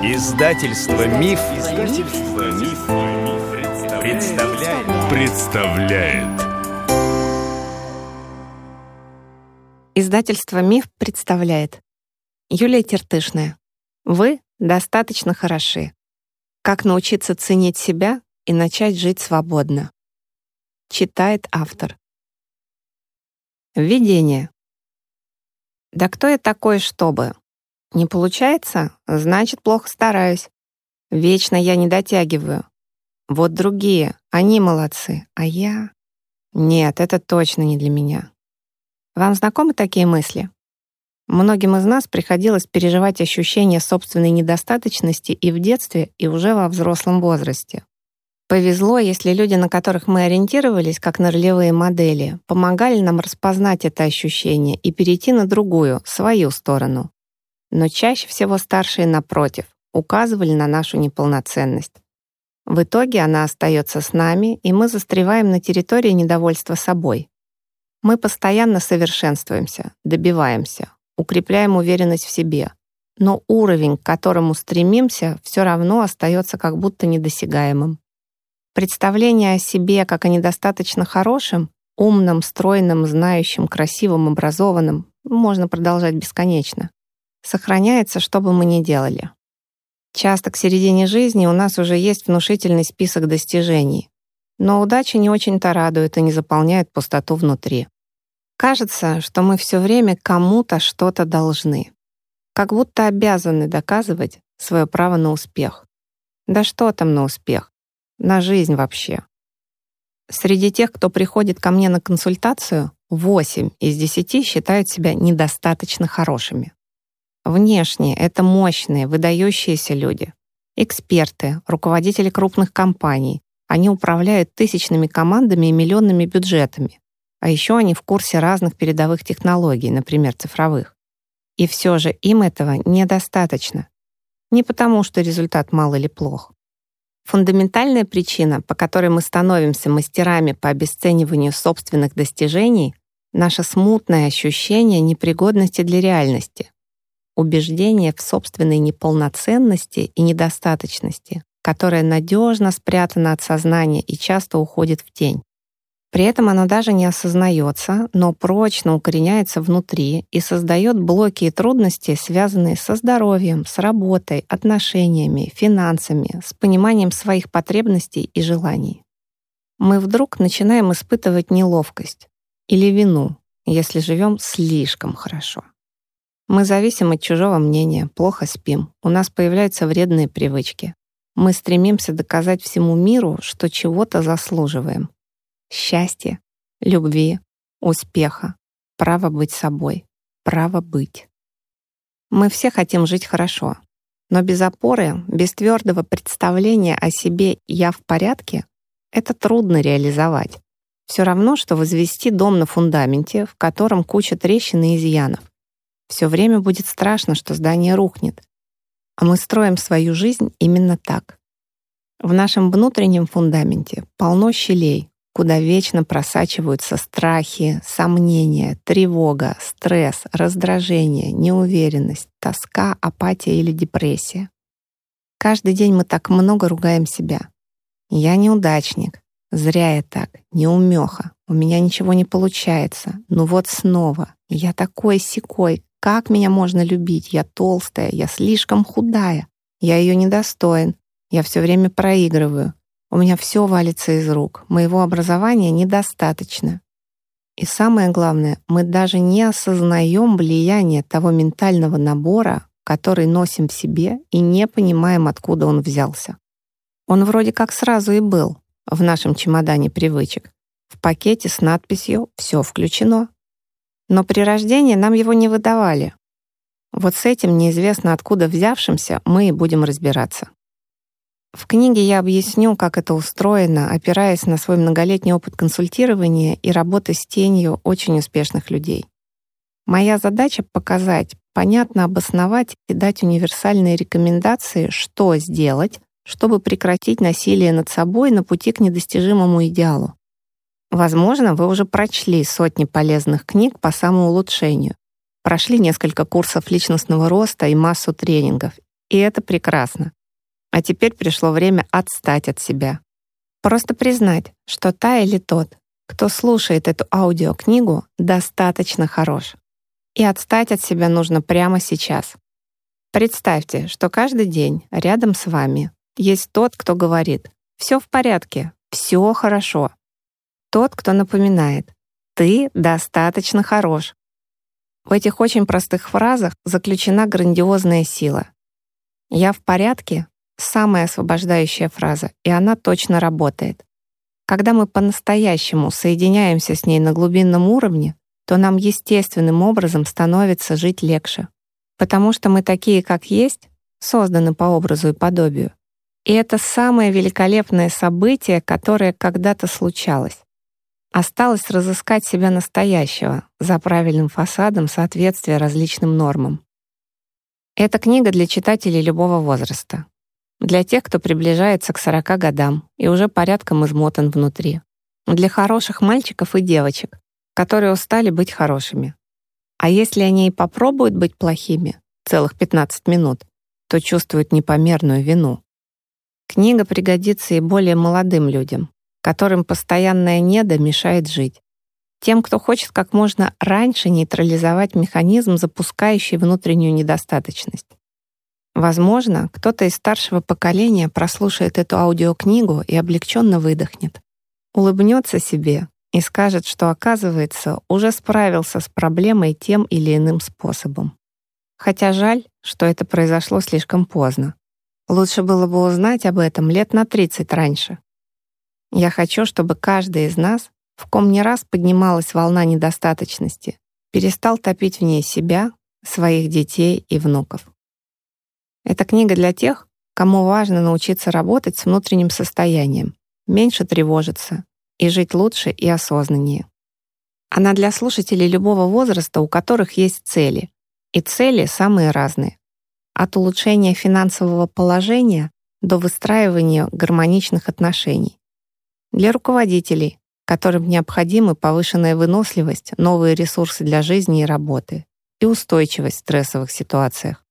Издательство Миф, Издательство Миф, представляет. представляет. Издательство Миф представляет. Юлия Тертышная. Вы достаточно хороши. Как научиться ценить себя и начать жить свободно. Читает автор. Введение. Да кто я такой, чтобы? Не получается? Значит, плохо стараюсь. Вечно я не дотягиваю. Вот другие, они молодцы, а я... Нет, это точно не для меня. Вам знакомы такие мысли? Многим из нас приходилось переживать ощущение собственной недостаточности и в детстве, и уже во взрослом возрасте. Повезло, если люди, на которых мы ориентировались, как на ролевые модели, помогали нам распознать это ощущение и перейти на другую, свою сторону. Но чаще всего старшие, напротив, указывали на нашу неполноценность. В итоге она остается с нами, и мы застреваем на территории недовольства собой. Мы постоянно совершенствуемся, добиваемся, укрепляем уверенность в себе, но уровень, к которому стремимся, все равно остается как будто недосягаемым. Представление о себе как о недостаточно хорошем, умном, стройном, знающем, красивом, образованном можно продолжать бесконечно. Сохраняется, что бы мы ни делали. Часто к середине жизни у нас уже есть внушительный список достижений, но удача не очень-то радует и не заполняет пустоту внутри. Кажется, что мы все время кому-то что-то должны. Как будто обязаны доказывать свое право на успех. Да что там на успех? на жизнь вообще. Среди тех, кто приходит ко мне на консультацию, 8 из 10 считают себя недостаточно хорошими. Внешне это мощные, выдающиеся люди. Эксперты, руководители крупных компаний. Они управляют тысячными командами и миллионными бюджетами. А еще они в курсе разных передовых технологий, например, цифровых. И все же им этого недостаточно. Не потому, что результат мал или плох, Фундаментальная причина, по которой мы становимся мастерами по обесцениванию собственных достижений, наше смутное ощущение непригодности для реальности, убеждение в собственной неполноценности и недостаточности, которое надежно спрятано от сознания и часто уходит в тень. При этом оно даже не осознается, но прочно укореняется внутри и создает блоки и трудности, связанные со здоровьем, с работой, отношениями, финансами, с пониманием своих потребностей и желаний. Мы вдруг начинаем испытывать неловкость или вину, если живем слишком хорошо. Мы зависим от чужого мнения, плохо спим, у нас появляются вредные привычки. Мы стремимся доказать всему миру, что чего-то заслуживаем, счастья, любви, успеха, право быть собой, право быть. Мы все хотим жить хорошо, но без опоры, без твердого представления о себе «я в порядке» это трудно реализовать. Все равно, что возвести дом на фундаменте, в котором куча трещин и изъянов. Все время будет страшно, что здание рухнет. А мы строим свою жизнь именно так. В нашем внутреннем фундаменте полно щелей, куда вечно просачиваются страхи, сомнения, тревога, стресс, раздражение, неуверенность, тоска, апатия или депрессия. Каждый день мы так много ругаем себя. Я неудачник, зря я так, неумеха, у меня ничего не получается, ну вот снова, я такой секой, как меня можно любить, я толстая, я слишком худая, я ее недостоин, я все время проигрываю, у меня все валится из рук, моего образования недостаточно. И самое главное, мы даже не осознаем влияние того ментального набора, который носим в себе, и не понимаем, откуда он взялся. Он вроде как сразу и был в нашем чемодане привычек, в пакете с надписью «Все включено». Но при рождении нам его не выдавали. Вот с этим неизвестно откуда взявшимся мы и будем разбираться. В книге я объясню, как это устроено, опираясь на свой многолетний опыт консультирования и работы с тенью очень успешных людей. Моя задача — показать, понятно обосновать и дать универсальные рекомендации, что сделать, чтобы прекратить насилие над собой на пути к недостижимому идеалу. Возможно, вы уже прочли сотни полезных книг по самоулучшению, прошли несколько курсов личностного роста и массу тренингов и это прекрасно. А теперь пришло время отстать от себя. Просто признать, что та или тот, кто слушает эту аудиокнигу, достаточно хорош. И отстать от себя нужно прямо сейчас. Представьте, что каждый день рядом с вами есть тот, кто говорит «все в порядке», «все хорошо». Тот, кто напоминает «ты достаточно хорош». В этих очень простых фразах заключена грандиозная сила. «Я в порядке» — самая освобождающая фраза, и она точно работает. Когда мы по-настоящему соединяемся с ней на глубинном уровне, то нам естественным образом становится жить легче. Потому что мы такие, как есть, созданы по образу и подобию. И это самое великолепное событие, которое когда-то случалось. Осталось разыскать себя настоящего за правильным фасадом соответствия различным нормам. Эта книга для читателей любого возраста. Для тех, кто приближается к 40 годам и уже порядком измотан внутри. Для хороших мальчиков и девочек, которые устали быть хорошими. А если они и попробуют быть плохими целых 15 минут, то чувствуют непомерную вину. Книга пригодится и более молодым людям, которым постоянное недо мешает жить. Тем, кто хочет как можно раньше нейтрализовать механизм, запускающий внутреннюю недостаточность. Возможно, кто-то из старшего поколения прослушает эту аудиокнигу и облегченно выдохнет. Улыбнется себе и скажет, что, оказывается, уже справился с проблемой тем или иным способом. Хотя жаль, что это произошло слишком поздно. Лучше было бы узнать об этом лет на 30 раньше. Я хочу, чтобы каждый из нас, в ком не раз поднималась волна недостаточности, перестал топить в ней себя, своих детей и внуков. Это книга для тех, кому важно научиться работать с внутренним состоянием, меньше тревожиться и жить лучше и осознаннее. Она для слушателей любого возраста, у которых есть цели. И цели самые разные. От улучшения финансового положения до выстраивания гармоничных отношений. Для руководителей, которым необходимы повышенная выносливость, новые ресурсы для жизни и работы и устойчивость в стрессовых ситуациях.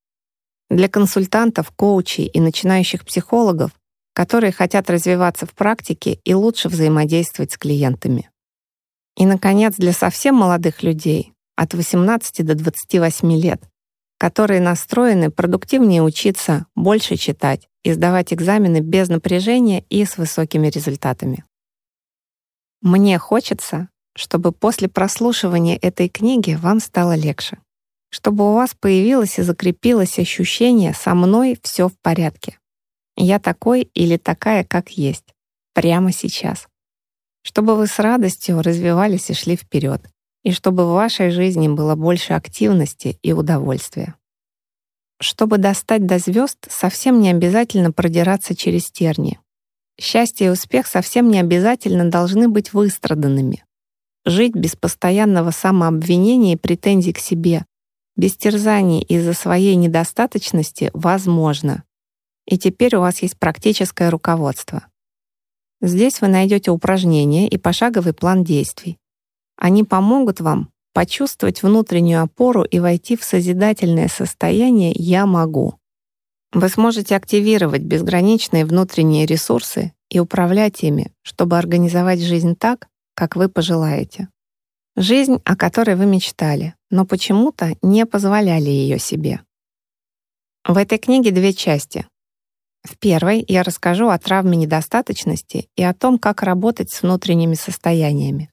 Для консультантов, коучей и начинающих психологов, которые хотят развиваться в практике и лучше взаимодействовать с клиентами. И, наконец, для совсем молодых людей от 18 до 28 лет, которые настроены продуктивнее учиться, больше читать и сдавать экзамены без напряжения и с высокими результатами. Мне хочется, чтобы после прослушивания этой книги вам стало легче чтобы у вас появилось и закрепилось ощущение «со мной все в порядке». Я такой или такая, как есть, прямо сейчас. Чтобы вы с радостью развивались и шли вперед, и чтобы в вашей жизни было больше активности и удовольствия. Чтобы достать до звезд, совсем не обязательно продираться через тернии. Счастье и успех совсем не обязательно должны быть выстраданными. Жить без постоянного самообвинения и претензий к себе, без терзаний из-за своей недостаточности возможно. И теперь у вас есть практическое руководство. Здесь вы найдете упражнения и пошаговый план действий. Они помогут вам почувствовать внутреннюю опору и войти в созидательное состояние «я могу». Вы сможете активировать безграничные внутренние ресурсы и управлять ими, чтобы организовать жизнь так, как вы пожелаете. Жизнь, о которой вы мечтали, но почему-то не позволяли ее себе. В этой книге две части. В первой я расскажу о травме недостаточности и о том, как работать с внутренними состояниями.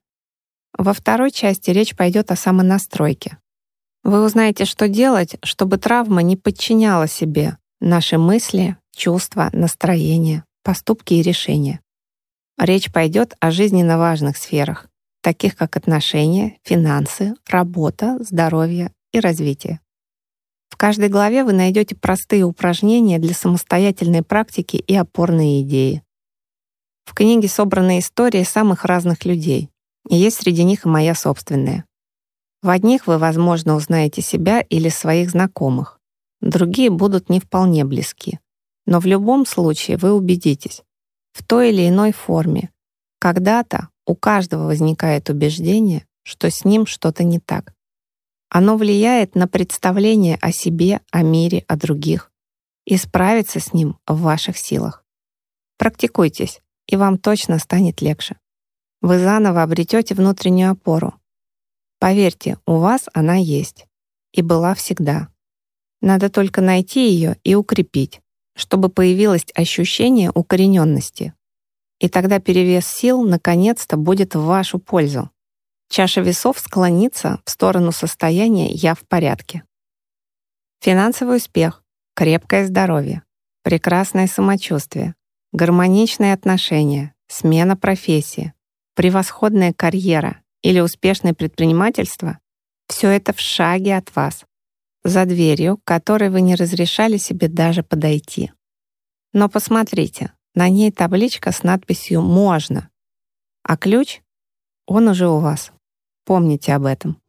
Во второй части речь пойдет о самонастройке. Вы узнаете, что делать, чтобы травма не подчиняла себе наши мысли, чувства, настроения, поступки и решения. Речь пойдет о жизненно важных сферах, таких как отношения, финансы, работа, здоровье и развитие. В каждой главе вы найдете простые упражнения для самостоятельной практики и опорные идеи. В книге собраны истории самых разных людей, и есть среди них и моя собственная. В одних вы, возможно, узнаете себя или своих знакомых, другие будут не вполне близки. Но в любом случае вы убедитесь, в той или иной форме, когда-то у каждого возникает убеждение, что с ним что-то не так. Оно влияет на представление о себе, о мире, о других. и справиться с ним в ваших силах. Практикуйтесь, и вам точно станет легче. Вы заново обретете внутреннюю опору. Поверьте, у вас она есть и была всегда. Надо только найти ее и укрепить, чтобы появилось ощущение укорененности. И тогда перевес сил наконец-то будет в вашу пользу. Чаша весов склонится в сторону состояния «я в порядке». Финансовый успех, крепкое здоровье, прекрасное самочувствие, гармоничные отношения, смена профессии, превосходная карьера или успешное предпринимательство — все это в шаге от вас, за дверью, которой вы не разрешали себе даже подойти. Но посмотрите, на ней табличка с надписью «Можно», а ключ, он уже у вас. Помните об этом.